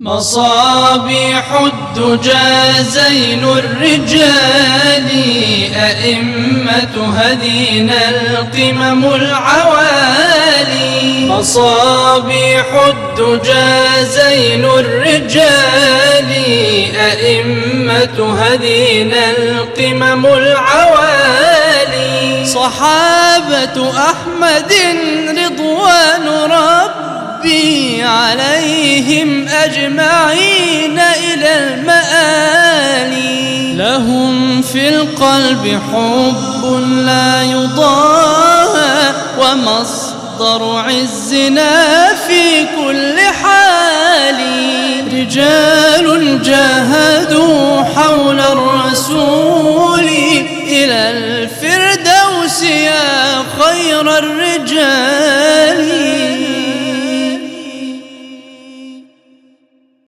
مصابيح الدجى زين الرجال أئمة هدينا القمم العوالي. مصابيح الدجى زين الرجال أئمة هدينا القمم العوالي. صحابة أحمد رضوان ربي عليهم أجمعين إلى المآلي لهم في القلب حب لا يضاهى ومصدر عزنا في كل حال. رجال جاهدوا حول الرسول إلى الفردوس يا خير الرجال.